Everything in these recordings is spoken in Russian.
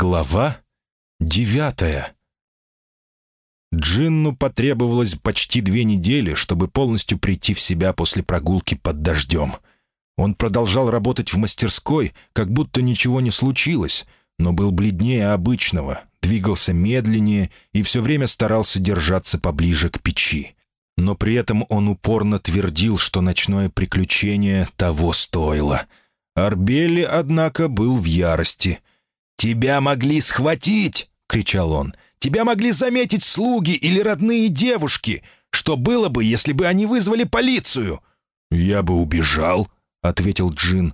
Глава девятая Джинну потребовалось почти две недели, чтобы полностью прийти в себя после прогулки под дождем. Он продолжал работать в мастерской, как будто ничего не случилось, но был бледнее обычного, двигался медленнее и все время старался держаться поближе к печи. Но при этом он упорно твердил, что ночное приключение того стоило. Арбелли, однако, был в ярости — «Тебя могли схватить!» — кричал он. «Тебя могли заметить слуги или родные девушки. Что было бы, если бы они вызвали полицию?» «Я бы убежал», — ответил Джин.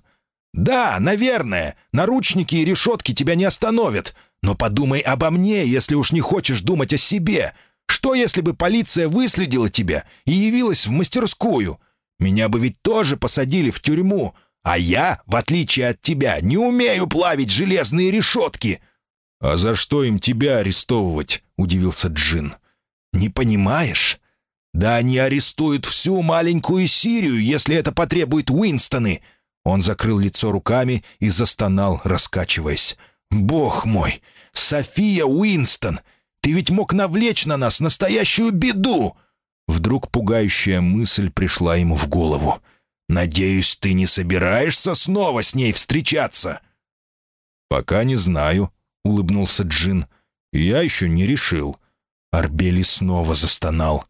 «Да, наверное. Наручники и решетки тебя не остановят. Но подумай обо мне, если уж не хочешь думать о себе. Что, если бы полиция выследила тебя и явилась в мастерскую? Меня бы ведь тоже посадили в тюрьму. А я, в отличие от тебя, не умею плавить железные решетки». «А за что им тебя арестовывать?» — удивился Джин. «Не понимаешь? Да они арестуют всю маленькую Сирию, если это потребует Уинстоны». Он закрыл лицо руками и застонал, раскачиваясь. «Бог мой! София Уинстон! Ты ведь мог навлечь на нас настоящую беду!» Вдруг пугающая мысль пришла ему в голову. Надеюсь, ты не собираешься снова с ней встречаться?» «Пока не знаю», — улыбнулся Джин. «Я еще не решил». Арбели снова застонал.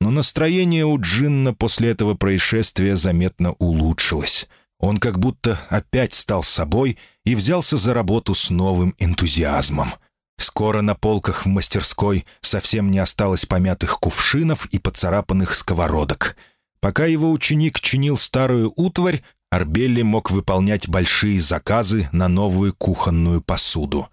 Но настроение у Джинна после этого происшествия заметно улучшилось. Он как будто опять стал собой и взялся за работу с новым энтузиазмом. Скоро на полках в мастерской совсем не осталось помятых кувшинов и поцарапанных сковородок — Пока его ученик чинил старую утварь, Арбелли мог выполнять большие заказы на новую кухонную посуду.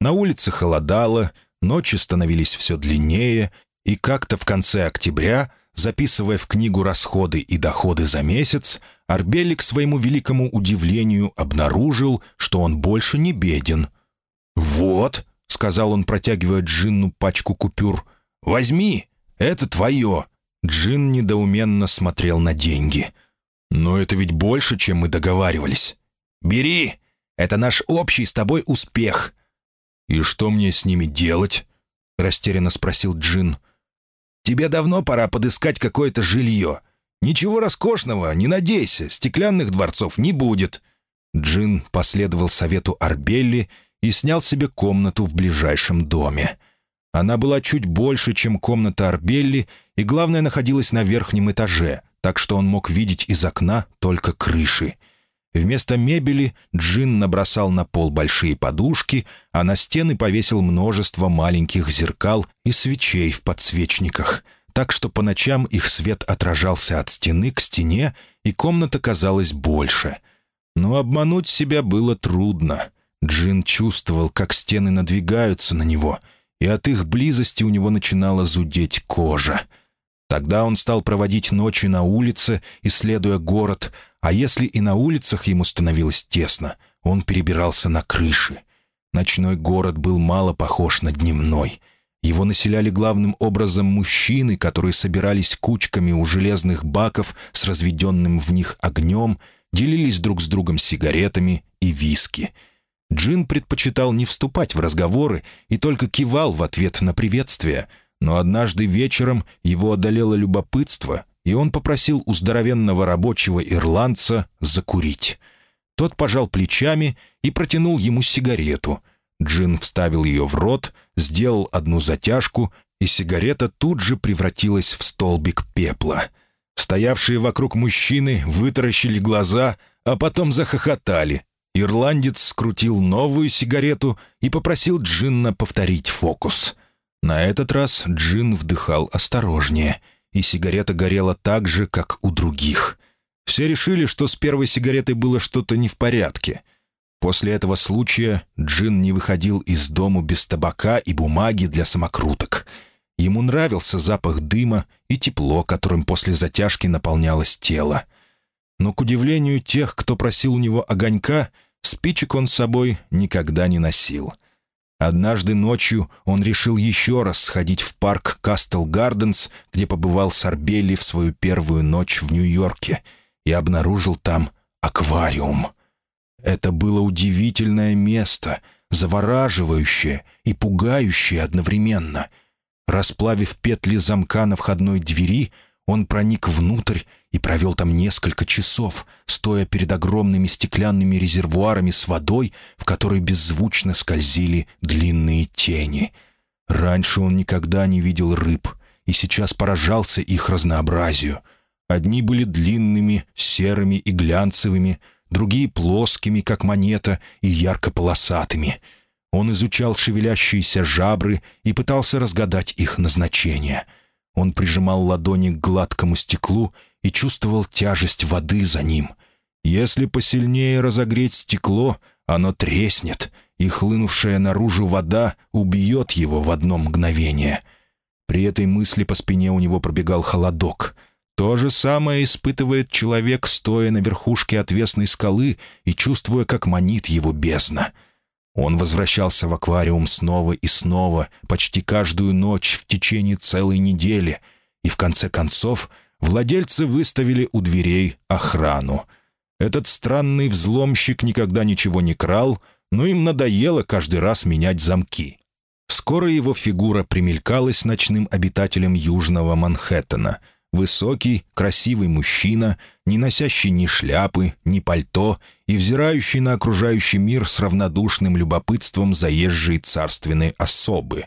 На улице холодало, ночи становились все длиннее, и как-то в конце октября, записывая в книгу расходы и доходы за месяц, Арбелли к своему великому удивлению обнаружил, что он больше не беден. «Вот», — сказал он, протягивая Джинну пачку купюр, — «возьми, это твое». Джин недоуменно смотрел на деньги. «Но это ведь больше, чем мы договаривались. Бери! Это наш общий с тобой успех!» «И что мне с ними делать?» — растерянно спросил Джин. «Тебе давно пора подыскать какое-то жилье. Ничего роскошного, не надейся, стеклянных дворцов не будет». Джин последовал совету Арбелли и снял себе комнату в ближайшем доме. Она была чуть больше, чем комната Арбелли, и, главное, находилась на верхнем этаже, так что он мог видеть из окна только крыши. Вместо мебели Джин набросал на пол большие подушки, а на стены повесил множество маленьких зеркал и свечей в подсвечниках, так что по ночам их свет отражался от стены к стене, и комната казалась больше. Но обмануть себя было трудно. Джин чувствовал, как стены надвигаются на него — и от их близости у него начинала зудеть кожа. Тогда он стал проводить ночи на улице, исследуя город, а если и на улицах ему становилось тесно, он перебирался на крыши. Ночной город был мало похож на дневной. Его населяли главным образом мужчины, которые собирались кучками у железных баков с разведенным в них огнем, делились друг с другом сигаретами и виски — Джин предпочитал не вступать в разговоры и только кивал в ответ на приветствие, но однажды вечером его одолело любопытство, и он попросил у здоровенного рабочего ирландца закурить. Тот пожал плечами и протянул ему сигарету. Джин вставил ее в рот, сделал одну затяжку, и сигарета тут же превратилась в столбик пепла. Стоявшие вокруг мужчины вытаращили глаза, а потом захохотали, Ирландец скрутил новую сигарету и попросил Джинна повторить фокус. На этот раз Джин вдыхал осторожнее, и сигарета горела так же, как у других. Все решили, что с первой сигаретой было что-то не в порядке. После этого случая Джин не выходил из дому без табака и бумаги для самокруток. Ему нравился запах дыма и тепло, которым после затяжки наполнялось тело — но, к удивлению тех, кто просил у него огонька, спичек он с собой никогда не носил. Однажды ночью он решил еще раз сходить в парк Кастл Гарденс, где побывал Сарбелли в свою первую ночь в Нью-Йорке, и обнаружил там аквариум. Это было удивительное место, завораживающее и пугающее одновременно. Расплавив петли замка на входной двери, он проник внутрь и провел там несколько часов, стоя перед огромными стеклянными резервуарами с водой, в которой беззвучно скользили длинные тени. Раньше он никогда не видел рыб и сейчас поражался их разнообразию. Одни были длинными, серыми и глянцевыми, другие плоскими, как монета, и ярко-полосатыми. Он изучал шевелящиеся жабры и пытался разгадать их назначение — он прижимал ладони к гладкому стеклу и чувствовал тяжесть воды за ним. Если посильнее разогреть стекло, оно треснет, и хлынувшая наружу вода убьет его в одно мгновение. При этой мысли по спине у него пробегал холодок. То же самое испытывает человек, стоя на верхушке отвесной скалы и чувствуя, как манит его бездна — он возвращался в аквариум снова и снова, почти каждую ночь в течение целой недели, и в конце концов владельцы выставили у дверей охрану. Этот странный взломщик никогда ничего не крал, но им надоело каждый раз менять замки. Скоро его фигура примелькалась ночным обитателем Южного Манхэттена — Высокий, красивый мужчина, не носящий ни шляпы, ни пальто и взирающий на окружающий мир с равнодушным любопытством заезжей царственной особы.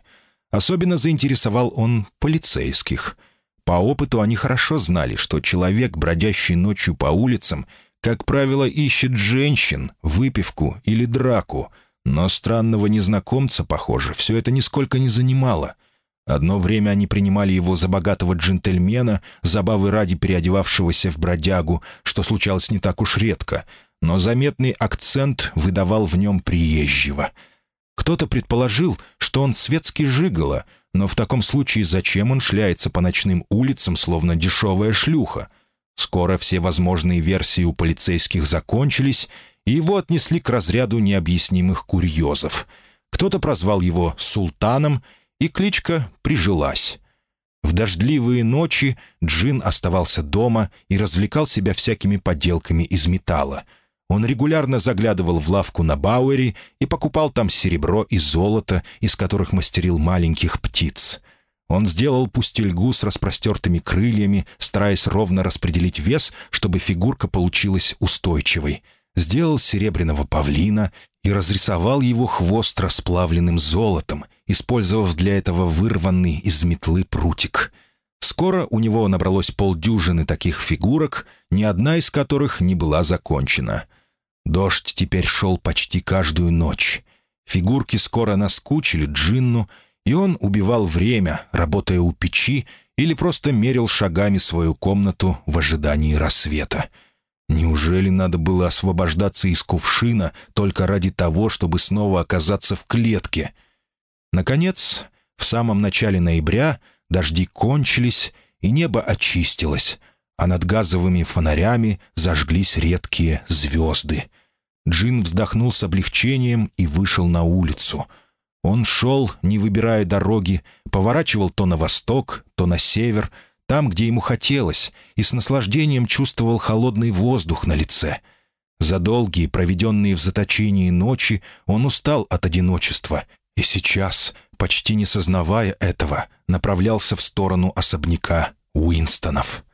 Особенно заинтересовал он полицейских. По опыту они хорошо знали, что человек, бродящий ночью по улицам, как правило, ищет женщин, выпивку или драку, но странного незнакомца, похоже, все это нисколько не занимало — Одно время они принимали его за богатого джентльмена, забавы ради переодевавшегося в бродягу, что случалось не так уж редко, но заметный акцент выдавал в нем приезжего. Кто-то предположил, что он светский жиголо, но в таком случае зачем он шляется по ночным улицам, словно дешевая шлюха? Скоро все возможные версии у полицейских закончились, и его отнесли к разряду необъяснимых курьезов. Кто-то прозвал его «султаном», и кличка прижилась. В дождливые ночи Джин оставался дома и развлекал себя всякими подделками из металла. Он регулярно заглядывал в лавку на Бауэри и покупал там серебро и золото, из которых мастерил маленьких птиц. Он сделал пустельгу с распростертыми крыльями, стараясь ровно распределить вес, чтобы фигурка получилась устойчивой. Сделал серебряного павлина и разрисовал его хвост расплавленным золотом, использовав для этого вырванный из метлы прутик. Скоро у него набралось полдюжины таких фигурок, ни одна из которых не была закончена. Дождь теперь шел почти каждую ночь. Фигурки скоро наскучили Джинну, и он убивал время, работая у печи, или просто мерил шагами свою комнату в ожидании рассвета. Неужели надо было освобождаться из кувшина только ради того, чтобы снова оказаться в клетке? Наконец, в самом начале ноября дожди кончились, и небо очистилось, а над газовыми фонарями зажглись редкие звезды. Джин вздохнул с облегчением и вышел на улицу. Он шел, не выбирая дороги, поворачивал то на восток, то на север, там, где ему хотелось, и с наслаждением чувствовал холодный воздух на лице. За долгие, проведенные в заточении ночи, он устал от одиночества, и сейчас, почти не сознавая этого, направлялся в сторону особняка Уинстонов.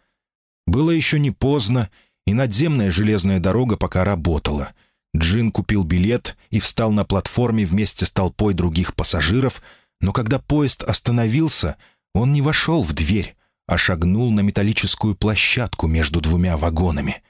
Было еще не поздно, и надземная железная дорога пока работала. Джин купил билет и встал на платформе вместе с толпой других пассажиров, но когда поезд остановился, он не вошел в дверь, а шагнул на металлическую площадку между двумя вагонами.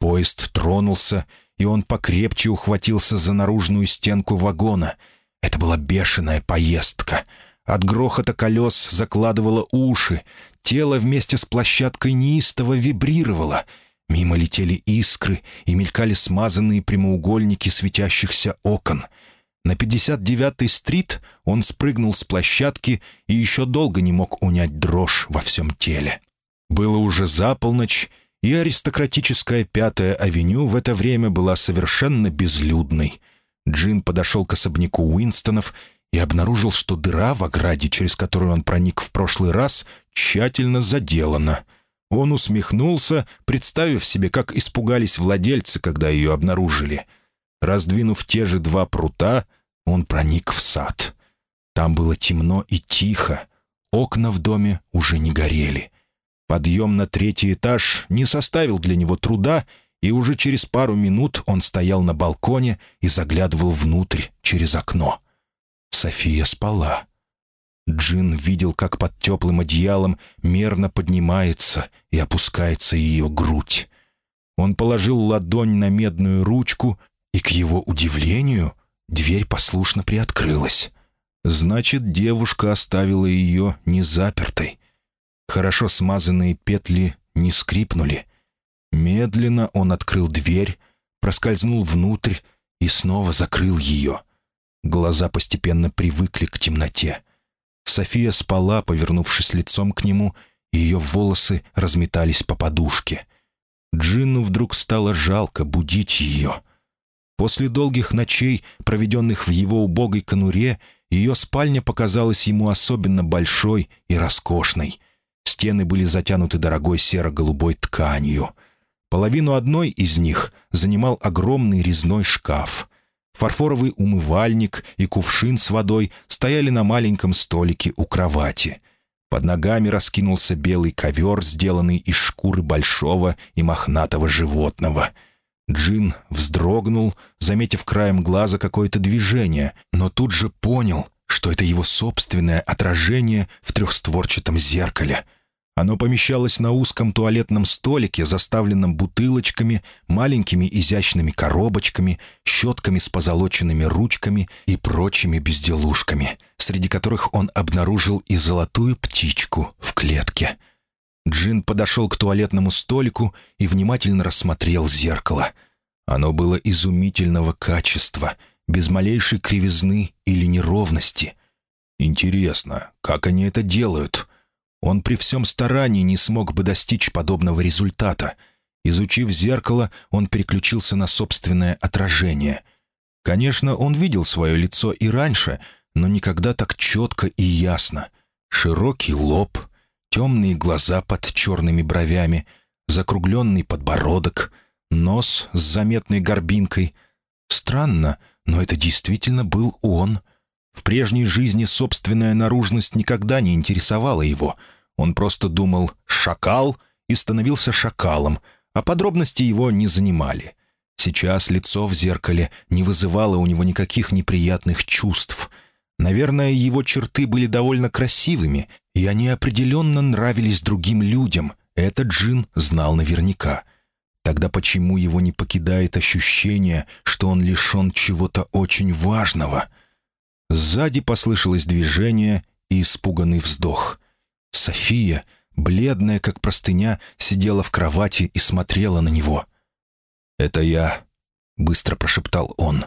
Поезд тронулся, и он покрепче ухватился за наружную стенку вагона. Это была бешеная поездка. От грохота колес закладывало уши, тело вместе с площадкой неистово вибрировало. Мимо летели искры и мелькали смазанные прямоугольники светящихся окон — на 59-й стрит он спрыгнул с площадки и еще долго не мог унять дрожь во всем теле. Было уже за полночь, и аристократическая Пятая авеню в это время была совершенно безлюдной. Джин подошел к особняку Уинстонов и обнаружил, что дыра в ограде, через которую он проник в прошлый раз, тщательно заделана. Он усмехнулся, представив себе, как испугались владельцы, когда ее обнаружили — Раздвинув те же два прута, он проник в сад. Там было темно и тихо. Окна в доме уже не горели. Подъем на третий этаж не составил для него труда, и уже через пару минут он стоял на балконе и заглядывал внутрь через окно. София спала. Джин видел, как под теплым одеялом мерно поднимается и опускается ее грудь. Он положил ладонь на медную ручку, и, к его удивлению, дверь послушно приоткрылась. Значит, девушка оставила ее незапертой. Хорошо смазанные петли не скрипнули. Медленно он открыл дверь, проскользнул внутрь и снова закрыл ее. Глаза постепенно привыкли к темноте. София спала, повернувшись лицом к нему, и ее волосы разметались по подушке. Джинну вдруг стало жалко будить ее. После долгих ночей, проведенных в его убогой конуре, ее спальня показалась ему особенно большой и роскошной. Стены были затянуты дорогой серо-голубой тканью. Половину одной из них занимал огромный резной шкаф. Фарфоровый умывальник и кувшин с водой стояли на маленьком столике у кровати. Под ногами раскинулся белый ковер, сделанный из шкуры большого и мохнатого животного. Джин вздрогнул, заметив краем глаза какое-то движение, но тут же понял, что это его собственное отражение в трехстворчатом зеркале — оно помещалось на узком туалетном столике, заставленном бутылочками, маленькими изящными коробочками, щетками с позолоченными ручками и прочими безделушками, среди которых он обнаружил и золотую птичку в клетке. Джин подошел к туалетному столику и внимательно рассмотрел зеркало. Оно было изумительного качества, без малейшей кривизны или неровности. «Интересно, как они это делают?» Он при всем старании не смог бы достичь подобного результата. Изучив зеркало, он переключился на собственное отражение. Конечно, он видел свое лицо и раньше, но никогда так четко и ясно. Широкий лоб, темные глаза под черными бровями, закругленный подбородок, нос с заметной горбинкой. Странно, но это действительно был он — в прежней жизни собственная наружность никогда не интересовала его. Он просто думал «шакал» и становился шакалом, а подробности его не занимали. Сейчас лицо в зеркале не вызывало у него никаких неприятных чувств. Наверное, его черты были довольно красивыми, и они определенно нравились другим людям. Этот Джин знал наверняка. Тогда почему его не покидает ощущение, что он лишен чего-то очень важного — Сзади послышалось движение и испуганный вздох. София, бледная как простыня, сидела в кровати и смотрела на него. «Это я», — быстро прошептал он.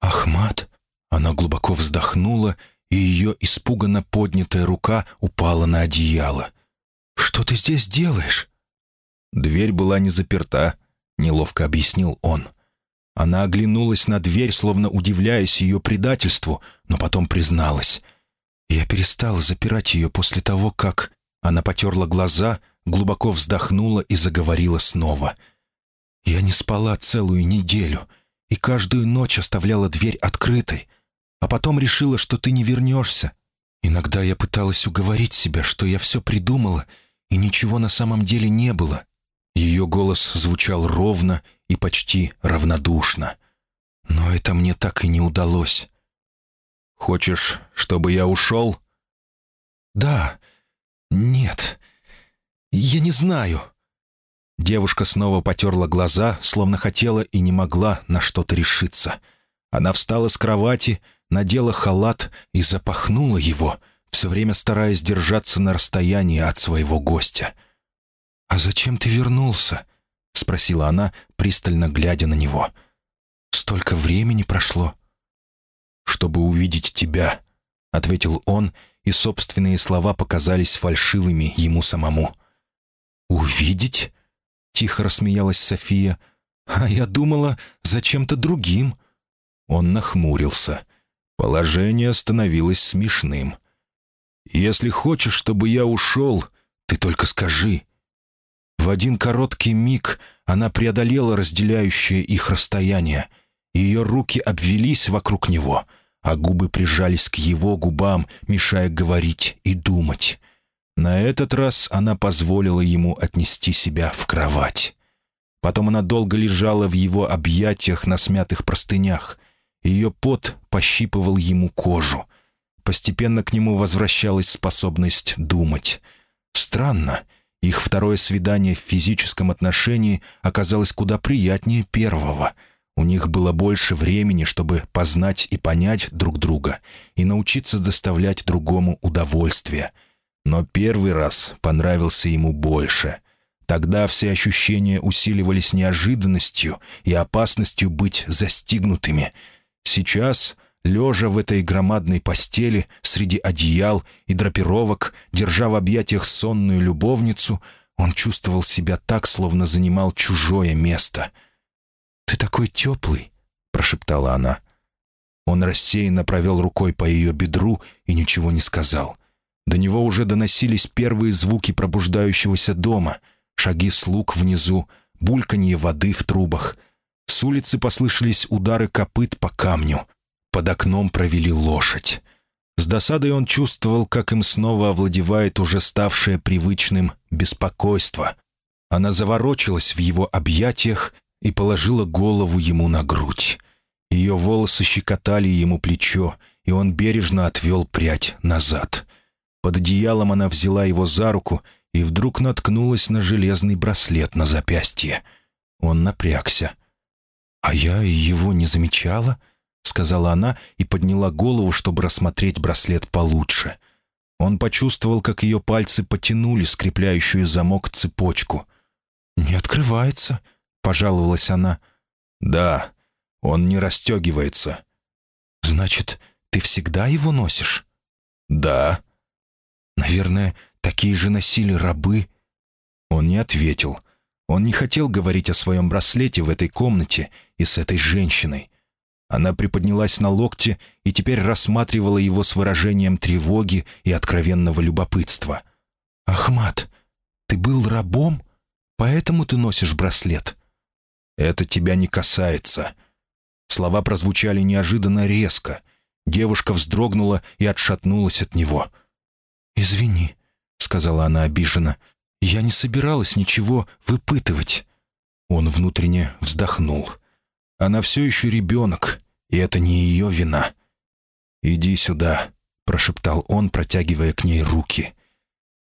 «Ахмат?» Она глубоко вздохнула, и ее испуганно поднятая рука упала на одеяло. «Что ты здесь делаешь?» «Дверь была не заперта», — неловко объяснил он. Она оглянулась на дверь, словно удивляясь ее предательству, но потом призналась. Я перестала запирать ее после того, как... Она потерла глаза, глубоко вздохнула и заговорила снова. «Я не спала целую неделю и каждую ночь оставляла дверь открытой, а потом решила, что ты не вернешься. Иногда я пыталась уговорить себя, что я все придумала, и ничего на самом деле не было. Ее голос звучал ровно и почти равнодушно. Но это мне так и не удалось. «Хочешь, чтобы я ушел?» «Да. Нет. Я не знаю». Девушка снова потерла глаза, словно хотела и не могла на что-то решиться. Она встала с кровати, надела халат и запахнула его, все время стараясь держаться на расстоянии от своего гостя. «А зачем ты вернулся?» — спросила она, пристально глядя на него. «Столько времени прошло». «Чтобы увидеть тебя», — ответил он, и собственные слова показались фальшивыми ему самому. «Увидеть?» — тихо рассмеялась София. «А я думала, зачем-то другим». Он нахмурился. Положение становилось смешным. «Если хочешь, чтобы я ушел, ты только скажи», в один короткий миг она преодолела разделяющее их расстояние. ее руки обвелись вокруг него, а губы прижались к его губам, мешая говорить и думать. На этот раз она позволила ему отнести себя в кровать. Потом она долго лежала в его объятиях на смятых простынях. Ее пот пощипывал ему кожу. Постепенно к нему возвращалась способность думать. Странно, их второе свидание в физическом отношении оказалось куда приятнее первого. У них было больше времени, чтобы познать и понять друг друга и научиться доставлять другому удовольствие. Но первый раз понравился ему больше. Тогда все ощущения усиливались неожиданностью и опасностью быть застигнутыми. Сейчас Лежа в этой громадной постели, среди одеял и драпировок, держа в объятиях сонную любовницу, он чувствовал себя так, словно занимал чужое место. «Ты такой теплый», — прошептала она. Он рассеянно провел рукой по ее бедру и ничего не сказал. До него уже доносились первые звуки пробуждающегося дома, шаги слуг внизу, бульканье воды в трубах. С улицы послышались удары копыт по камню. Под окном провели лошадь. С досадой он чувствовал, как им снова овладевает уже ставшее привычным беспокойство. Она заворочилась в его объятиях и положила голову ему на грудь. Ее волосы щекотали ему плечо, и он бережно отвел прядь назад. Под одеялом она взяла его за руку и вдруг наткнулась на железный браслет на запястье. Он напрягся. «А я его не замечала?» — сказала она и подняла голову, чтобы рассмотреть браслет получше. Он почувствовал, как ее пальцы потянули скрепляющую замок цепочку. «Не открывается», — пожаловалась она. «Да, он не расстегивается». «Значит, ты всегда его носишь?» «Да». «Наверное, такие же носили рабы?» Он не ответил. Он не хотел говорить о своем браслете в этой комнате и с этой женщиной. Она приподнялась на локте и теперь рассматривала его с выражением тревоги и откровенного любопытства. «Ахмат, ты был рабом? Поэтому ты носишь браслет?» «Это тебя не касается». Слова прозвучали неожиданно резко. Девушка вздрогнула и отшатнулась от него. «Извини», — сказала она обиженно. «Я не собиралась ничего выпытывать». Он внутренне вздохнул. Она все еще ребенок, и это не ее вина. «Иди сюда», — прошептал он, протягивая к ней руки.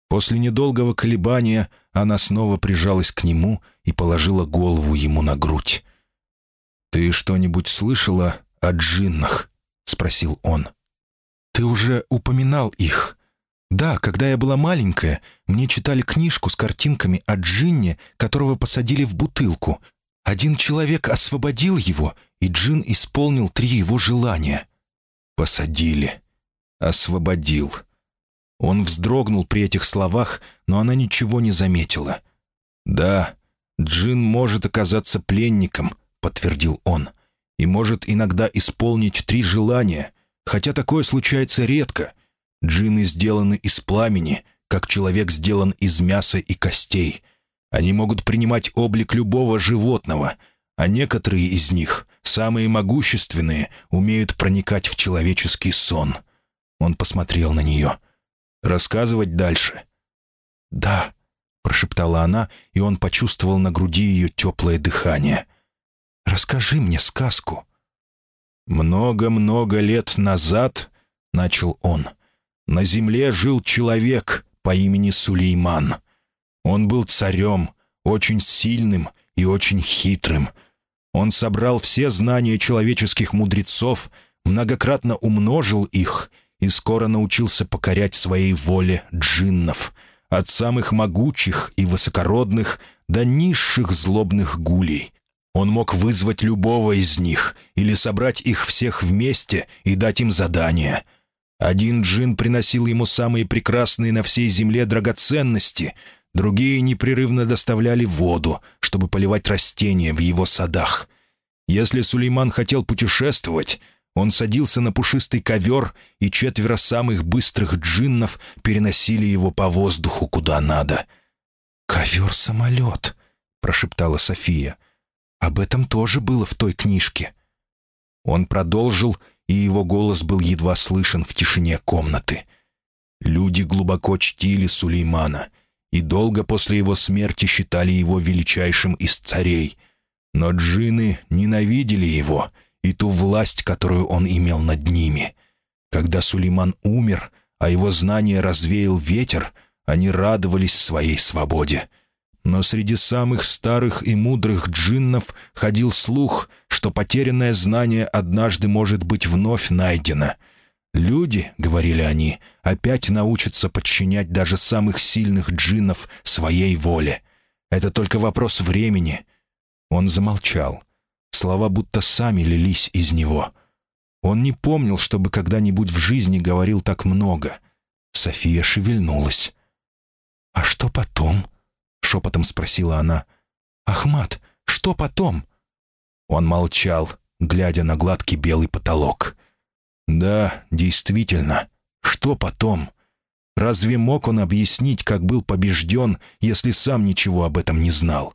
После недолгого колебания она снова прижалась к нему и положила голову ему на грудь. «Ты что-нибудь слышала о джиннах?» — спросил он. «Ты уже упоминал их. Да, когда я была маленькая, мне читали книжку с картинками о джинне, которого посадили в бутылку, один человек освободил его, и Джин исполнил три его желания. Посадили. Освободил. Он вздрогнул при этих словах, но она ничего не заметила. «Да, Джин может оказаться пленником», — подтвердил он, «и может иногда исполнить три желания, хотя такое случается редко. Джины сделаны из пламени, как человек сделан из мяса и костей. Они могут принимать облик любого животного, а некоторые из них, самые могущественные, умеют проникать в человеческий сон. Он посмотрел на нее. «Рассказывать дальше?» «Да», — прошептала она, и он почувствовал на груди ее теплое дыхание. «Расскажи мне сказку». «Много-много лет назад», — начал он, — «на земле жил человек по имени Сулейман». Он был царем, очень сильным и очень хитрым. Он собрал все знания человеческих мудрецов, многократно умножил их и скоро научился покорять своей воле джиннов, от самых могучих и высокородных до низших злобных гулей. Он мог вызвать любого из них или собрать их всех вместе и дать им задание. Один джин приносил ему самые прекрасные на всей земле драгоценности — Другие непрерывно доставляли воду, чтобы поливать растения в его садах. Если Сулейман хотел путешествовать, он садился на пушистый ковер, и четверо самых быстрых джиннов переносили его по воздуху куда надо. «Ковер-самолет», — прошептала София. «Об этом тоже было в той книжке». Он продолжил, и его голос был едва слышен в тишине комнаты. Люди глубоко чтили Сулеймана и долго после его смерти считали его величайшим из царей. Но джинны ненавидели его и ту власть, которую он имел над ними. Когда Сулейман умер, а его знания развеял ветер, они радовались своей свободе. Но среди самых старых и мудрых джиннов ходил слух, что потерянное знание однажды может быть вновь найдено. «Люди, — говорили они, — опять научатся подчинять даже самых сильных джиннов своей воле. Это только вопрос времени». Он замолчал. Слова будто сами лились из него. Он не помнил, чтобы когда-нибудь в жизни говорил так много. София шевельнулась. «А что потом?» — шепотом спросила она. «Ахмат, что потом?» Он молчал, глядя на гладкий белый потолок. «Да, действительно, что потом?» Разве мог он объяснить, как был побежден, если сам ничего об этом не знал?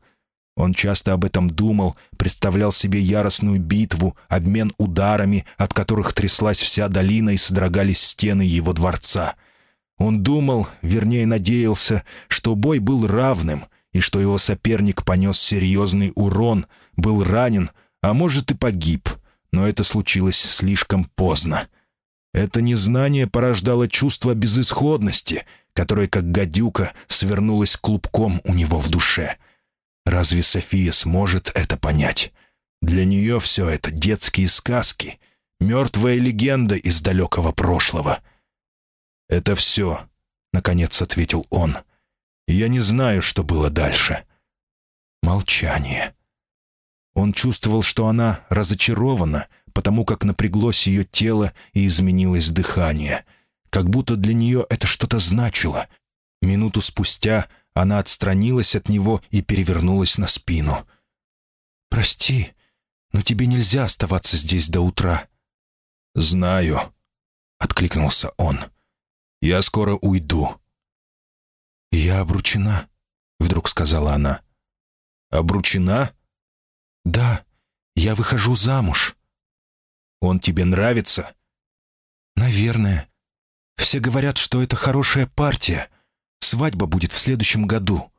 Он часто об этом думал, представлял себе яростную битву, обмен ударами, от которых тряслась вся долина и содрогались стены его дворца. Он думал, вернее надеялся, что бой был равным, и что его соперник понес серьезный урон, был ранен, а может и погиб, но это случилось слишком поздно. Это незнание порождало чувство безысходности, которое, как гадюка, свернулось клубком у него в душе. Разве София сможет это понять? Для нее все это детские сказки, мертвая легенда из далекого прошлого — «Это все», — наконец ответил он. «Я не знаю, что было дальше». Молчание. Он чувствовал, что она разочарована, потому как напряглось ее тело и изменилось дыхание. Как будто для нее это что-то значило. Минуту спустя она отстранилась от него и перевернулась на спину. «Прости, но тебе нельзя оставаться здесь до утра». «Знаю», — откликнулся он. Я скоро уйду». «Я обручена», — вдруг сказала она. «Обручена?» «Да, я выхожу замуж». «Он тебе нравится?» «Наверное. Все говорят, что это хорошая партия. Свадьба будет в следующем году».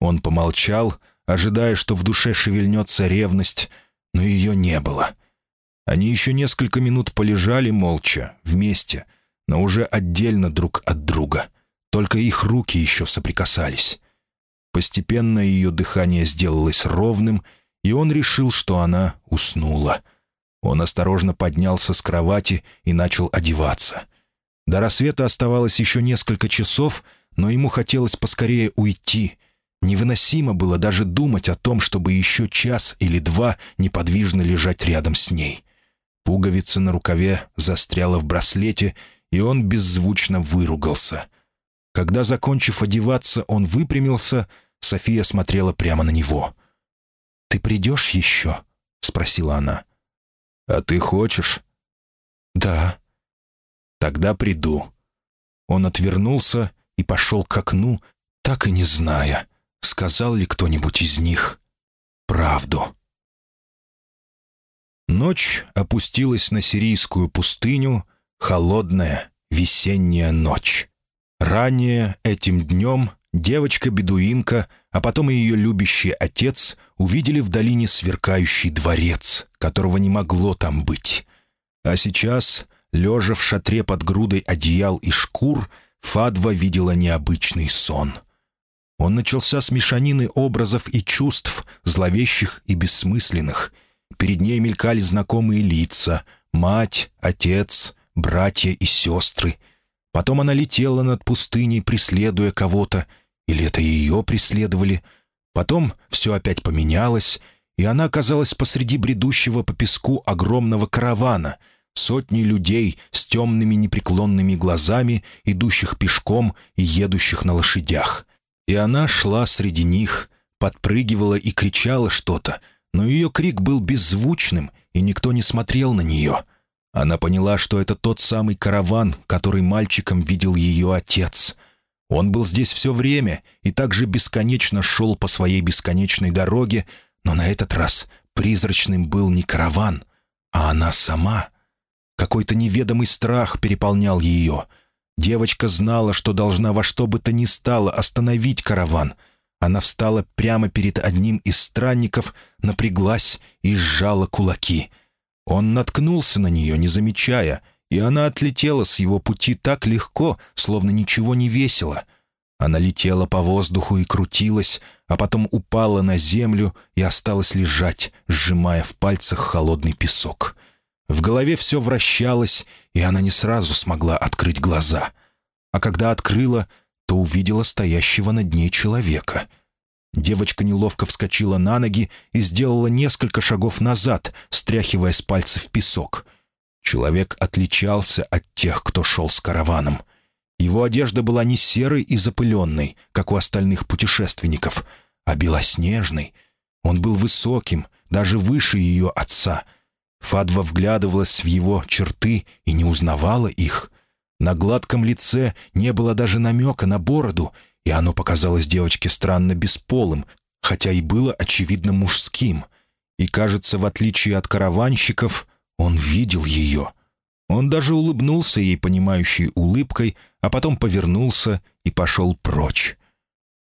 Он помолчал, ожидая, что в душе шевельнется ревность, но ее не было. Они еще несколько минут полежали молча, вместе — но уже отдельно друг от друга. Только их руки еще соприкасались. Постепенно ее дыхание сделалось ровным, и он решил, что она уснула. Он осторожно поднялся с кровати и начал одеваться. До рассвета оставалось еще несколько часов, но ему хотелось поскорее уйти. Невыносимо было даже думать о том, чтобы еще час или два неподвижно лежать рядом с ней. Пуговица на рукаве застряла в браслете, и он беззвучно выругался. Когда, закончив одеваться, он выпрямился, София смотрела прямо на него. «Ты придешь еще?» — спросила она. «А ты хочешь?» «Да». «Тогда приду». Он отвернулся и пошел к окну, так и не зная, сказал ли кто-нибудь из них правду. Ночь опустилась на сирийскую пустыню, Холодная весенняя ночь. Ранее этим днем девочка-бедуинка, а потом и ее любящий отец увидели в долине сверкающий дворец, которого не могло там быть. А сейчас, лежа в шатре под грудой одеял и шкур, Фадва видела необычный сон. Он начался с мешанины образов и чувств, зловещих и бессмысленных. Перед ней мелькали знакомые лица — мать, отец — братья и сестры. Потом она летела над пустыней, преследуя кого-то, или это ее преследовали. Потом все опять поменялось, и она оказалась посреди бредущего по песку огромного каравана, сотни людей с темными непреклонными глазами, идущих пешком и едущих на лошадях. И она шла среди них, подпрыгивала и кричала что-то, но ее крик был беззвучным, и никто не смотрел на нее — она поняла, что это тот самый караван, который мальчиком видел ее отец. Он был здесь все время и также бесконечно шел по своей бесконечной дороге, но на этот раз призрачным был не караван, а она сама. Какой-то неведомый страх переполнял ее. Девочка знала, что должна во что бы то ни стало остановить караван. Она встала прямо перед одним из странников, напряглась и сжала кулаки. Он наткнулся на нее, не замечая, и она отлетела с его пути так легко, словно ничего не весило. Она летела по воздуху и крутилась, а потом упала на землю и осталась лежать, сжимая в пальцах холодный песок. В голове все вращалось, и она не сразу смогла открыть глаза. А когда открыла, то увидела стоящего над ней человека. Девочка неловко вскочила на ноги и сделала несколько шагов назад, стряхивая с пальцев песок. Человек отличался от тех, кто шел с караваном — его одежда была не серой и запыленной, как у остальных путешественников, а белоснежной. Он был высоким, даже выше ее отца. Фадва вглядывалась в его черты и не узнавала их. На гладком лице не было даже намека на бороду, и оно показалось девочке странно бесполым, хотя и было очевидно мужским. И, кажется, в отличие от караванщиков, он видел ее — он даже улыбнулся ей понимающей улыбкой, а потом повернулся и пошел прочь.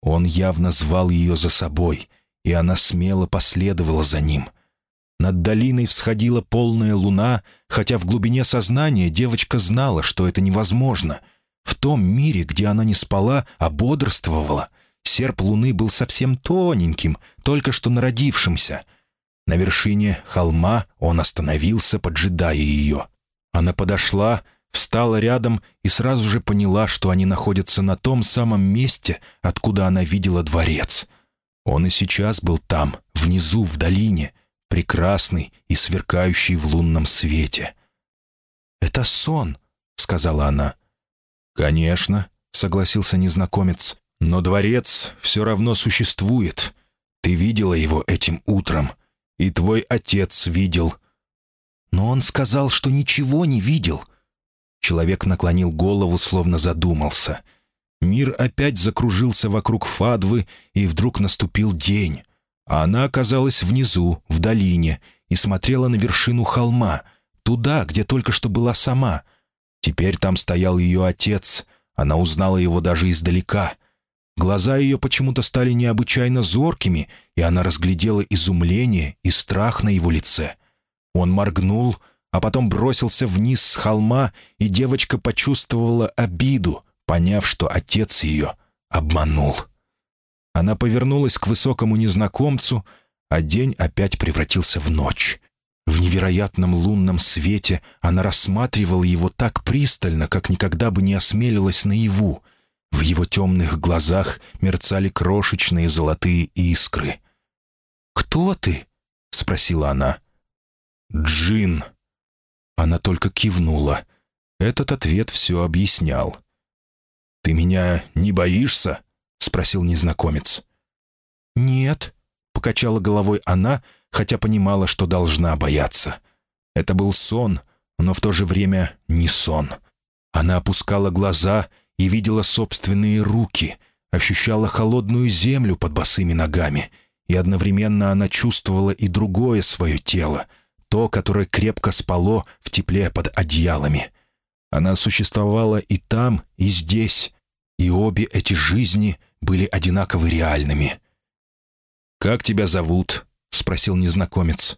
Он явно звал ее за собой, и она смело последовала за ним. Над долиной всходила полная луна, хотя в глубине сознания девочка знала, что это невозможно. В том мире, где она не спала, а бодрствовала, серп луны был совсем тоненьким, только что народившимся. На вершине холма он остановился, поджидая ее. Она подошла, встала рядом и сразу же поняла, что они находятся на том самом месте, откуда она видела дворец. Он и сейчас был там, внизу, в долине, прекрасный и сверкающий в лунном свете. «Это сон», — сказала она. «Конечно», — согласился незнакомец, — «но дворец все равно существует. Ты видела его этим утром, и твой отец видел, но он сказал, что ничего не видел. Человек наклонил голову, словно задумался. Мир опять закружился вокруг Фадвы, и вдруг наступил день. А она оказалась внизу, в долине, и смотрела на вершину холма, туда, где только что была сама. Теперь там стоял ее отец. Она узнала его даже издалека. Глаза ее почему-то стали необычайно зоркими, и она разглядела изумление и страх на его лице — он моргнул, а потом бросился вниз с холма, и девочка почувствовала обиду, поняв, что отец ее обманул. Она повернулась к высокому незнакомцу, а день опять превратился в ночь. В невероятном лунном свете она рассматривала его так пристально, как никогда бы не осмелилась наяву. В его темных глазах мерцали крошечные золотые искры. «Кто ты?» — спросила она. «Джин». Она только кивнула. Этот ответ все объяснял. «Ты меня не боишься?» — спросил незнакомец. «Нет», — покачала головой она, хотя понимала, что должна бояться. Это был сон, но в то же время не сон. Она опускала глаза и видела собственные руки, ощущала холодную землю под босыми ногами, и одновременно она чувствовала и другое свое тело — то, которое крепко спало в тепле под одеялами. Она существовала и там, и здесь, и обе эти жизни были одинаково реальными. «Как тебя зовут?» — спросил незнакомец.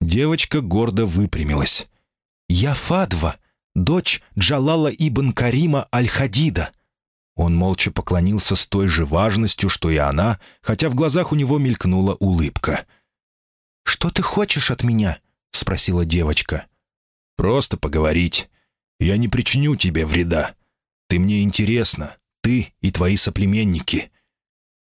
Девочка гордо выпрямилась. «Я Фадва, дочь Джалала ибн Карима Аль-Хадида». Он молча поклонился с той же важностью, что и она, хотя в глазах у него мелькнула улыбка. «Что ты хочешь от меня?» — спросила девочка. «Просто поговорить. Я не причиню тебе вреда. Ты мне интересна, ты и твои соплеменники».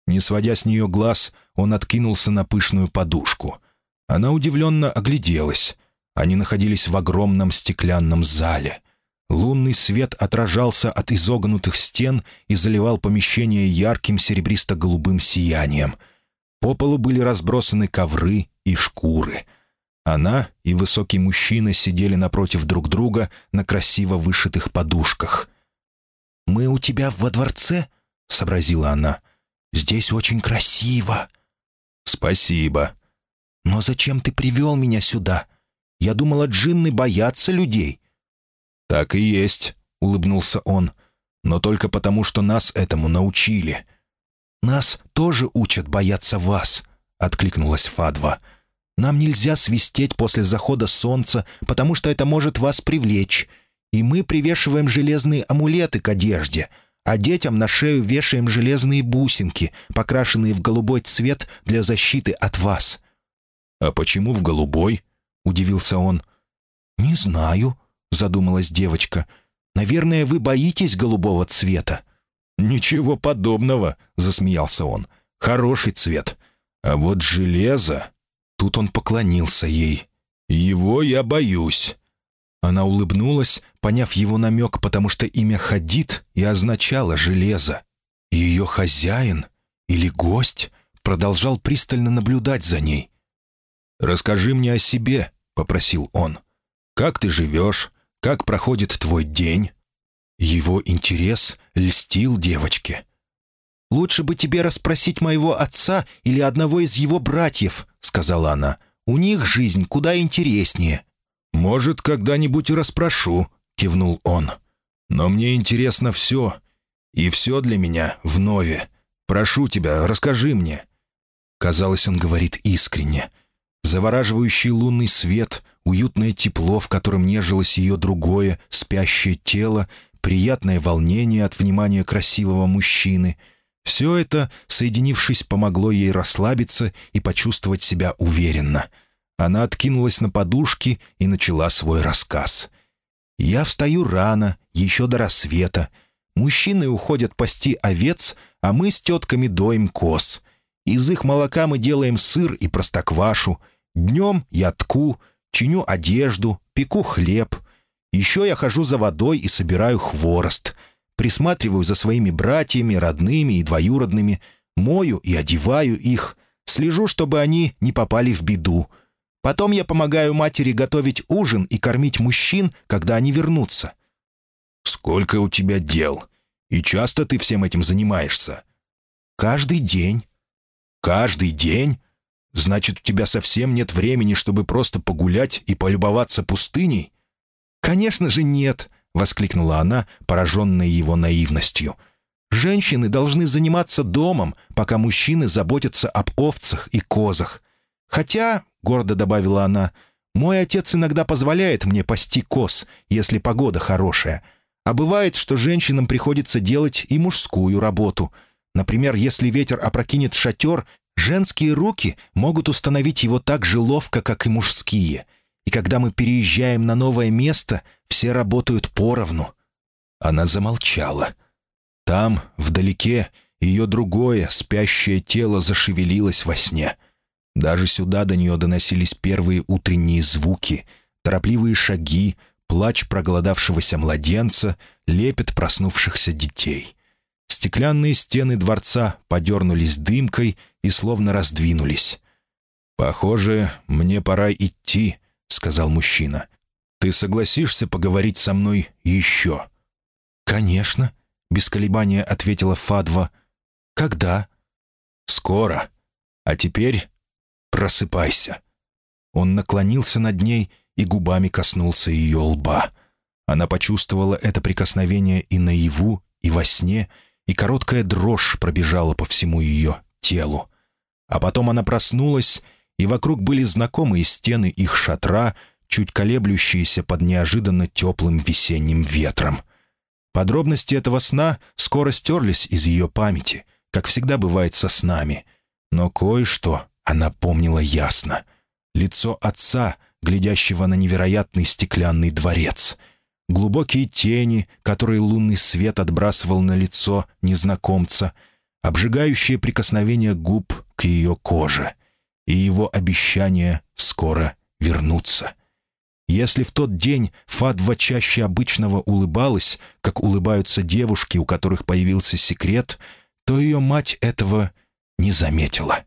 Не сводя с нее глаз, он откинулся на пышную подушку. Она удивленно огляделась. Они находились в огромном стеклянном зале. Лунный свет отражался от изогнутых стен и заливал помещение ярким серебристо-голубым сиянием. По полу были разбросаны ковры и шкуры — она и высокий мужчина сидели напротив друг друга на красиво вышитых подушках. «Мы у тебя во дворце?» — сообразила она. «Здесь очень красиво». «Спасибо». «Но зачем ты привел меня сюда? Я думала, джинны боятся людей». «Так и есть», — улыбнулся он. «Но только потому, что нас этому научили». «Нас тоже учат бояться вас», — откликнулась Фадва. «Нам нельзя свистеть после захода солнца, потому что это может вас привлечь. И мы привешиваем железные амулеты к одежде, а детям на шею вешаем железные бусинки, покрашенные в голубой цвет для защиты от вас». «А почему в голубой?» — удивился он. «Не знаю», — задумалась девочка. «Наверное, вы боитесь голубого цвета». «Ничего подобного», — засмеялся он. «Хороший цвет. А вот железо...» Тут он поклонился ей. «Его я боюсь». Она улыбнулась, поняв его намек, потому что имя «Хадид» и означало «железо». Ее хозяин или гость продолжал пристально наблюдать за ней. «Расскажи мне о себе», — попросил он. «Как ты живешь? Как проходит твой день?» Его интерес льстил девочке. «Лучше бы тебе расспросить моего отца или одного из его братьев», — сказала она. «У них жизнь куда интереснее». «Может, когда-нибудь и расспрошу», — кивнул он. «Но мне интересно все. И все для меня вновь. Прошу тебя, расскажи мне». Казалось, он говорит искренне. Завораживающий лунный свет, уютное тепло, в котором нежилось ее другое, спящее тело, приятное волнение от внимания красивого мужчины. Все это, соединившись, помогло ей расслабиться и почувствовать себя уверенно. Она откинулась на подушки и начала свой рассказ. «Я встаю рано, еще до рассвета. Мужчины уходят пасти овец, а мы с тетками доим коз. Из их молока мы делаем сыр и простоквашу. Днем я тку, чиню одежду, пеку хлеб. Еще я хожу за водой и собираю хворост. Присматриваю за своими братьями, родными и двоюродными, мою и одеваю их, слежу, чтобы они не попали в беду. Потом я помогаю матери готовить ужин и кормить мужчин, когда они вернутся. «Сколько у тебя дел? И часто ты всем этим занимаешься?» «Каждый день». «Каждый день? Значит, у тебя совсем нет времени, чтобы просто погулять и полюбоваться пустыней?» «Конечно же нет!» — воскликнула она, пораженная его наивностью. «Женщины должны заниматься домом, пока мужчины заботятся об овцах и козах. Хотя, — гордо добавила она, — мой отец иногда позволяет мне пасти коз, если погода хорошая. А бывает, что женщинам приходится делать и мужскую работу. Например, если ветер опрокинет шатер, Женские руки могут установить его так же ловко, как и мужские. И когда мы переезжаем на новое место, все работают поровну». Она замолчала. Там, вдалеке, ее другое, спящее тело зашевелилось во сне. Даже сюда до нее доносились первые утренние звуки, торопливые шаги, плач проголодавшегося младенца, лепет проснувшихся детей — Стеклянные стены дворца подернулись дымкой и словно раздвинулись. «Похоже, мне пора идти», — сказал мужчина. «Ты согласишься поговорить со мной еще?» «Конечно», — без колебания ответила Фадва. «Когда?» «Скоро. А теперь просыпайся». Он наклонился над ней и губами коснулся ее лба. Она почувствовала это прикосновение и наяву, и во сне, и короткая дрожь пробежала по всему ее телу. А потом она проснулась, и вокруг были знакомые стены их шатра, чуть колеблющиеся под неожиданно теплым весенним ветром. Подробности этого сна скоро стерлись из ее памяти, как всегда бывает со снами. Но кое-что она помнила ясно. Лицо отца, глядящего на невероятный стеклянный дворец — глубокие тени, которые лунный свет отбрасывал на лицо незнакомца, обжигающее прикосновение губ к ее коже и его обещание скоро вернуться. Если в тот день Фадва чаще обычного улыбалась, как улыбаются девушки, у которых появился секрет, то ее мать этого не заметила.